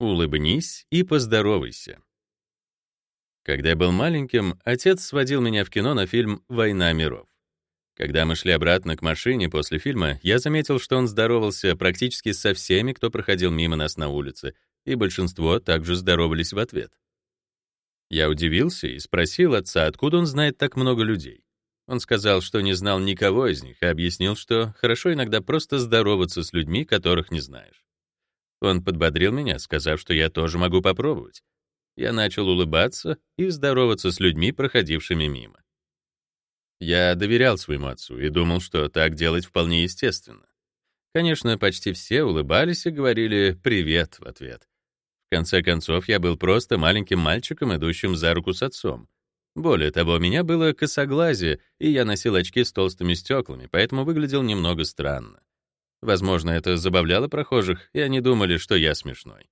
Улыбнись и поздоровайся. Когда я был маленьким, отец сводил меня в кино на фильм «Война миров». Когда мы шли обратно к машине после фильма, я заметил, что он здоровался практически со всеми, кто проходил мимо нас на улице, и большинство также здоровались в ответ. Я удивился и спросил отца, откуда он знает так много людей. Он сказал, что не знал никого из них, и объяснил, что хорошо иногда просто здороваться с людьми, которых не знаешь. Он подбодрил меня, сказав, что я тоже могу попробовать. Я начал улыбаться и здороваться с людьми, проходившими мимо. Я доверял своему отцу и думал, что так делать вполне естественно. Конечно, почти все улыбались и говорили «привет» в ответ. В конце концов, я был просто маленьким мальчиком, идущим за руку с отцом. Более того, у меня было косоглазие, и я носил очки с толстыми стеклами, поэтому выглядел немного странно. Возможно, это забавляло прохожих, и они думали, что я смешной.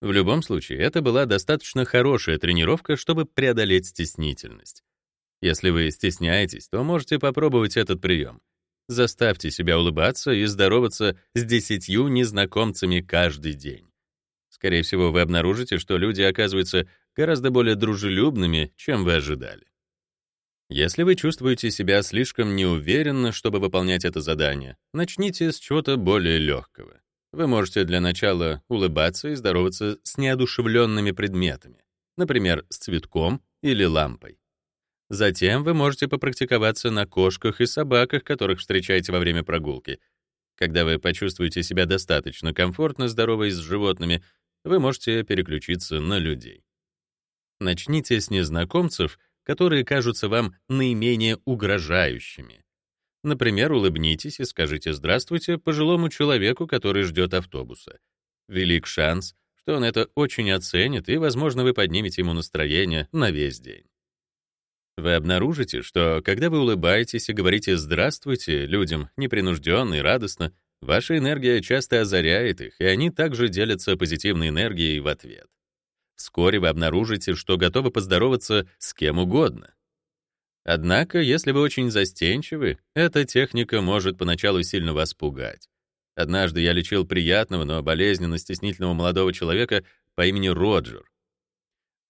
В любом случае, это была достаточно хорошая тренировка, чтобы преодолеть стеснительность. Если вы стесняетесь, то можете попробовать этот прием. Заставьте себя улыбаться и здороваться с десятью незнакомцами каждый день. Скорее всего, вы обнаружите, что люди оказываются гораздо более дружелюбными, чем вы ожидали. Если вы чувствуете себя слишком неуверенно, чтобы выполнять это задание, начните с чего-то более легкого. Вы можете для начала улыбаться и здороваться с неодушевленными предметами, например, с цветком или лампой. Затем вы можете попрактиковаться на кошках и собаках, которых встречаете во время прогулки. Когда вы почувствуете себя достаточно комфортно здоровой с животными, вы можете переключиться на людей. Начните с незнакомцев, которые кажутся вам наименее угрожающими. Например, улыбнитесь и скажите «здравствуйте» пожилому человеку, который ждет автобуса. Велик шанс, что он это очень оценит, и, возможно, вы поднимете ему настроение на весь день. Вы обнаружите, что когда вы улыбаетесь и говорите «здравствуйте» людям непринужденно и радостно, ваша энергия часто озаряет их, и они также делятся позитивной энергией в ответ. Вскоре вы обнаружите, что готовы поздороваться с кем угодно. Однако, если вы очень застенчивы, эта техника может поначалу сильно вас пугать. Однажды я лечил приятного, но болезненно стеснительного молодого человека по имени Роджер.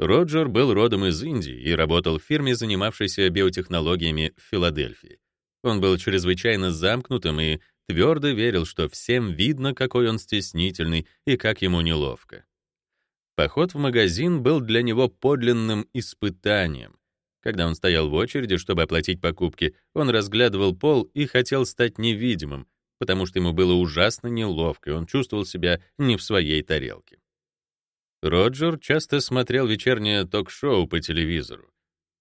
Роджер был родом из Индии и работал в фирме, занимавшейся биотехнологиями в Филадельфии. Он был чрезвычайно замкнутым и твердо верил, что всем видно, какой он стеснительный и как ему неловко. Поход в магазин был для него подлинным испытанием. Когда он стоял в очереди, чтобы оплатить покупки, он разглядывал пол и хотел стать невидимым, потому что ему было ужасно неловко, и он чувствовал себя не в своей тарелке. Роджер часто смотрел вечернее ток-шоу по телевизору.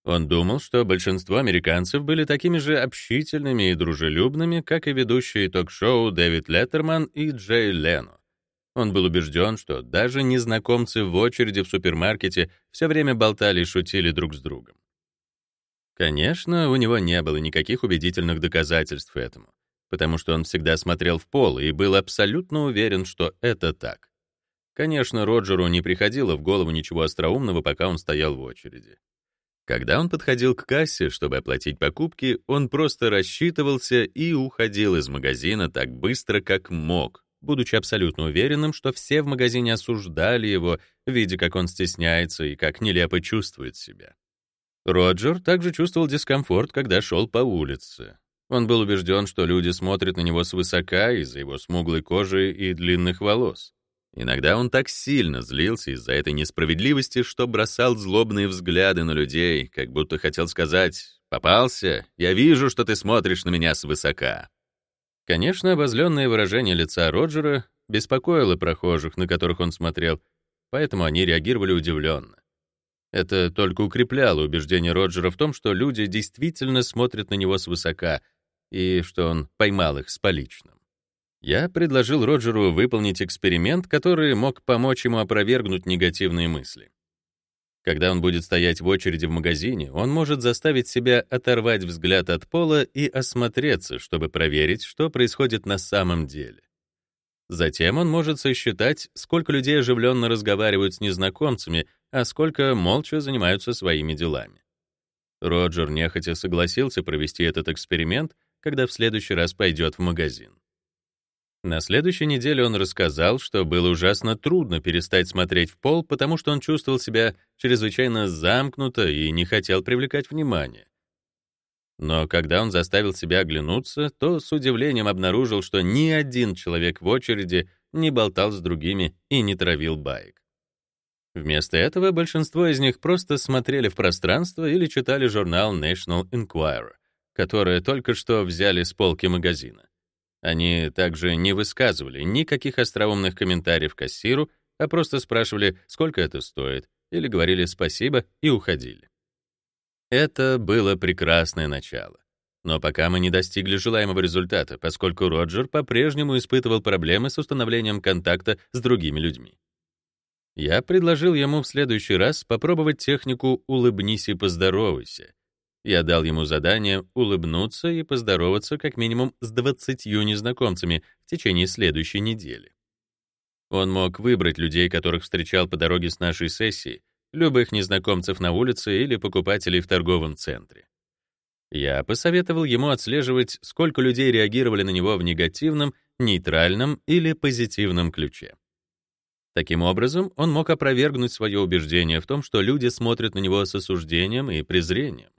Он думал, что большинство американцев были такими же общительными и дружелюбными, как и ведущие ток-шоу Дэвид Леттерман и Джей Лено. Он был убежден, что даже незнакомцы в очереди в супермаркете все время болтали и шутили друг с другом. Конечно, у него не было никаких убедительных доказательств этому, потому что он всегда смотрел в пол и был абсолютно уверен, что это так. Конечно, Роджеру не приходило в голову ничего остроумного, пока он стоял в очереди. Когда он подходил к кассе, чтобы оплатить покупки, он просто рассчитывался и уходил из магазина так быстро, как мог, будучи абсолютно уверенным, что все в магазине осуждали его, видя, как он стесняется и как нелепо чувствует себя. Роджер также чувствовал дискомфорт, когда шел по улице. Он был убежден, что люди смотрят на него свысока из-за его смуглой кожи и длинных волос. Иногда он так сильно злился из-за этой несправедливости, что бросал злобные взгляды на людей, как будто хотел сказать «Попался? Я вижу, что ты смотришь на меня свысока». Конечно, обозленное выражение лица Роджера беспокоило прохожих, на которых он смотрел, поэтому они реагировали удивленно. Это только укрепляло убеждение Роджера в том, что люди действительно смотрят на него свысока и что он поймал их с поличным. Я предложил Роджеру выполнить эксперимент, который мог помочь ему опровергнуть негативные мысли. Когда он будет стоять в очереди в магазине, он может заставить себя оторвать взгляд от пола и осмотреться, чтобы проверить, что происходит на самом деле. Затем он может сосчитать, сколько людей оживленно разговаривают с незнакомцами, а сколько молча занимаются своими делами. Роджер нехотя согласился провести этот эксперимент, когда в следующий раз пойдет в магазин. На следующей неделе он рассказал, что было ужасно трудно перестать смотреть в пол, потому что он чувствовал себя чрезвычайно замкнуто и не хотел привлекать внимание. Но когда он заставил себя оглянуться, то с удивлением обнаружил, что ни один человек в очереди не болтал с другими и не травил баек. Вместо этого большинство из них просто смотрели в пространство или читали журнал National Enquirer, который только что взяли с полки магазина. Они также не высказывали никаких остроумных комментариев кассиру, а просто спрашивали, сколько это стоит, или говорили спасибо и уходили. Это было прекрасное начало. Но пока мы не достигли желаемого результата, поскольку Роджер по-прежнему испытывал проблемы с установлением контакта с другими людьми. Я предложил ему в следующий раз попробовать технику «улыбнись и поздоровайся», я дал ему задание улыбнуться и поздороваться как минимум с 20 незнакомцами в течение следующей недели. Он мог выбрать людей, которых встречал по дороге с нашей сессии, любых незнакомцев на улице или покупателей в торговом центре. Я посоветовал ему отслеживать, сколько людей реагировали на него в негативном, нейтральном или позитивном ключе. Таким образом, он мог опровергнуть свое убеждение в том, что люди смотрят на него с осуждением и презрением.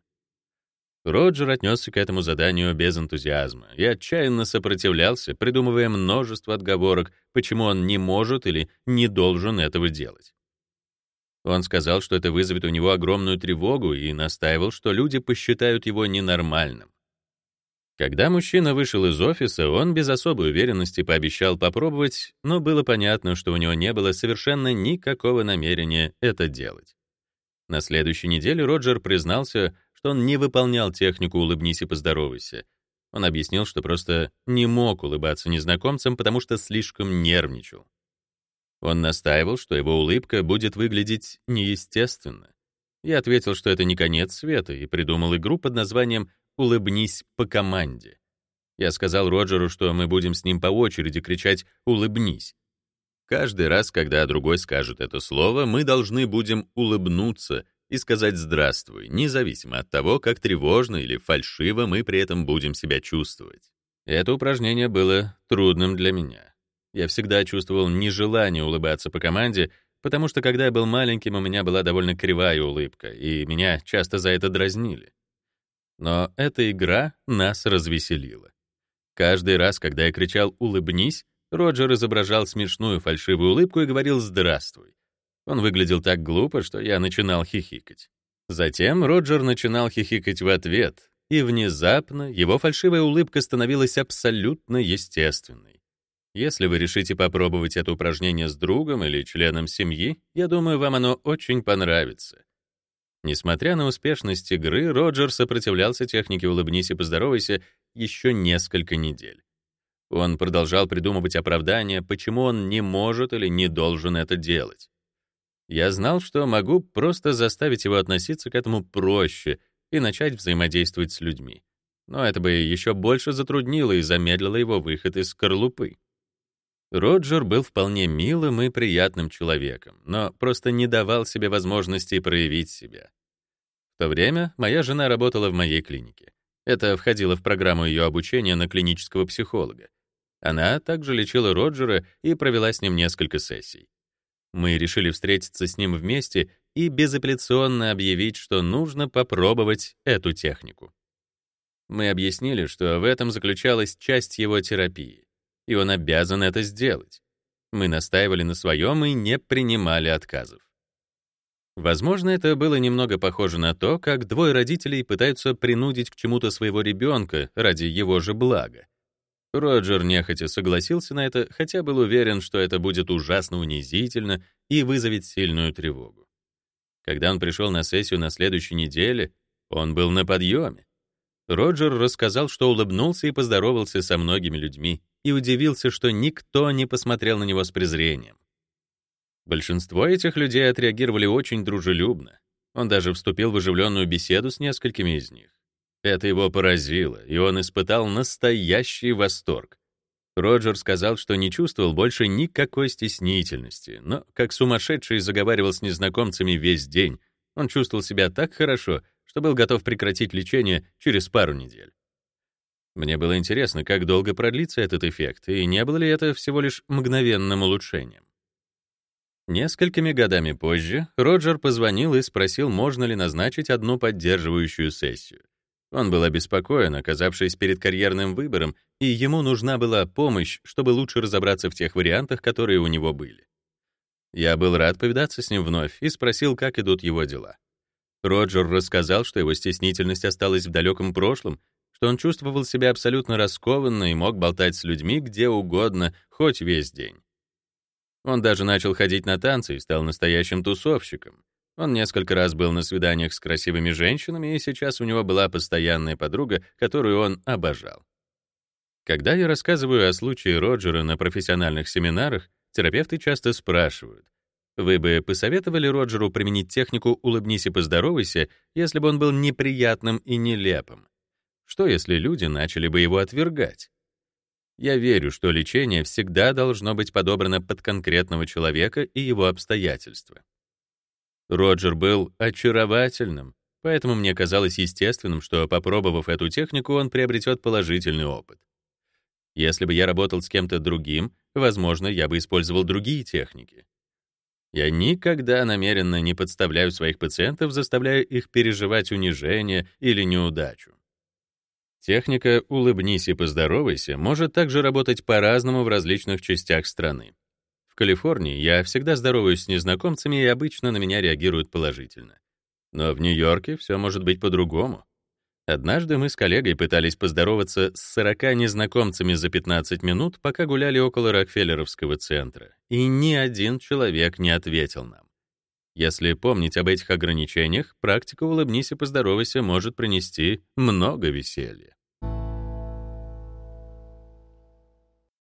Роджер отнесся к этому заданию без энтузиазма и отчаянно сопротивлялся, придумывая множество отговорок, почему он не может или не должен этого делать. Он сказал, что это вызовет у него огромную тревогу и настаивал, что люди посчитают его ненормальным. Когда мужчина вышел из офиса, он без особой уверенности пообещал попробовать, но было понятно, что у него не было совершенно никакого намерения это делать. На следующей неделе Роджер признался, что он не выполнял технику «улыбнись и поздоровайся». Он объяснил, что просто не мог улыбаться незнакомцам, потому что слишком нервничал. Он настаивал, что его улыбка будет выглядеть неестественно. Я ответил, что это не конец света, и придумал игру под названием «Улыбнись по команде». Я сказал Роджеру, что мы будем с ним по очереди кричать «Улыбнись». Каждый раз, когда другой скажет это слово, мы должны будем улыбнуться и сказать «здравствуй», независимо от того, как тревожно или фальшиво мы при этом будем себя чувствовать. Это упражнение было трудным для меня. Я всегда чувствовал нежелание улыбаться по команде, потому что когда я был маленьким, у меня была довольно кривая улыбка, и меня часто за это дразнили. Но эта игра нас развеселила. Каждый раз, когда я кричал «улыбнись», Роджер изображал смешную фальшивую улыбку и говорил «здравствуй». Он выглядел так глупо, что я начинал хихикать. Затем Роджер начинал хихикать в ответ, и внезапно его фальшивая улыбка становилась абсолютно естественной. Если вы решите попробовать это упражнение с другом или членом семьи, я думаю, вам оно очень понравится. Несмотря на успешность игры, Роджер сопротивлялся технике «улыбнись и поздоровайся» еще несколько недель. Он продолжал придумывать оправдания, почему он не может или не должен это делать. Я знал, что могу просто заставить его относиться к этому проще и начать взаимодействовать с людьми. Но это бы еще больше затруднило и замедлило его выход из скорлупы. Роджер был вполне милым и приятным человеком, но просто не давал себе возможности проявить себя. В то время моя жена работала в моей клинике. Это входило в программу ее обучения на клинического психолога. Она также лечила Роджера и провела с ним несколько сессий. Мы решили встретиться с ним вместе и безапелляционно объявить, что нужно попробовать эту технику. Мы объяснили, что в этом заключалась часть его терапии, и он обязан это сделать. Мы настаивали на своем и не принимали отказов. Возможно, это было немного похоже на то, как двое родителей пытаются принудить к чему-то своего ребенка ради его же блага. Роджер нехотя согласился на это, хотя был уверен, что это будет ужасно унизительно и вызовет сильную тревогу. Когда он пришел на сессию на следующей неделе, он был на подъеме. Роджер рассказал, что улыбнулся и поздоровался со многими людьми, и удивился, что никто не посмотрел на него с презрением. Большинство этих людей отреагировали очень дружелюбно. Он даже вступил в оживленную беседу с несколькими из них. Это его поразило, и он испытал настоящий восторг. Роджер сказал, что не чувствовал больше никакой стеснительности, но как сумасшедший заговаривал с незнакомцами весь день. Он чувствовал себя так хорошо, что был готов прекратить лечение через пару недель. Мне было интересно, как долго продлится этот эффект, и не было ли это всего лишь мгновенным улучшением. Несколькими годами позже Роджер позвонил и спросил, можно ли назначить одну поддерживающую сессию. Он был обеспокоен, оказавшись перед карьерным выбором, и ему нужна была помощь, чтобы лучше разобраться в тех вариантах, которые у него были. Я был рад повидаться с ним вновь и спросил, как идут его дела. Роджер рассказал, что его стеснительность осталась в далеком прошллом, что он чувствовал себя абсолютно раскованно и мог болтать с людьми где угодно, хоть весь день. Он даже начал ходить на танцы и стал настоящим тусовщиком. Он несколько раз был на свиданиях с красивыми женщинами, и сейчас у него была постоянная подруга, которую он обожал. Когда я рассказываю о случае Роджера на профессиональных семинарах, терапевты часто спрашивают, вы бы посоветовали Роджеру применить технику «улыбнись и поздоровайся», если бы он был неприятным и нелепым? Что, если люди начали бы его отвергать? Я верю, что лечение всегда должно быть подобрано под конкретного человека и его обстоятельства. Роджер был очаровательным, поэтому мне казалось естественным, что, попробовав эту технику, он приобретет положительный опыт. Если бы я работал с кем-то другим, возможно, я бы использовал другие техники. Я никогда намеренно не подставляю своих пациентов, заставляя их переживать унижение или неудачу. Техника «улыбнись и поздоровайся» может также работать по-разному в различных частях страны. Калифорнии я всегда здороваюсь с незнакомцами, и обычно на меня реагируют положительно. Но в Нью-Йорке все может быть по-другому. Однажды мы с коллегой пытались поздороваться с 40 незнакомцами за 15 минут, пока гуляли около Рокфеллеровского центра, и ни один человек не ответил нам. Если помнить об этих ограничениях, практика «улыбнись и поздоровайся» может принести много веселья.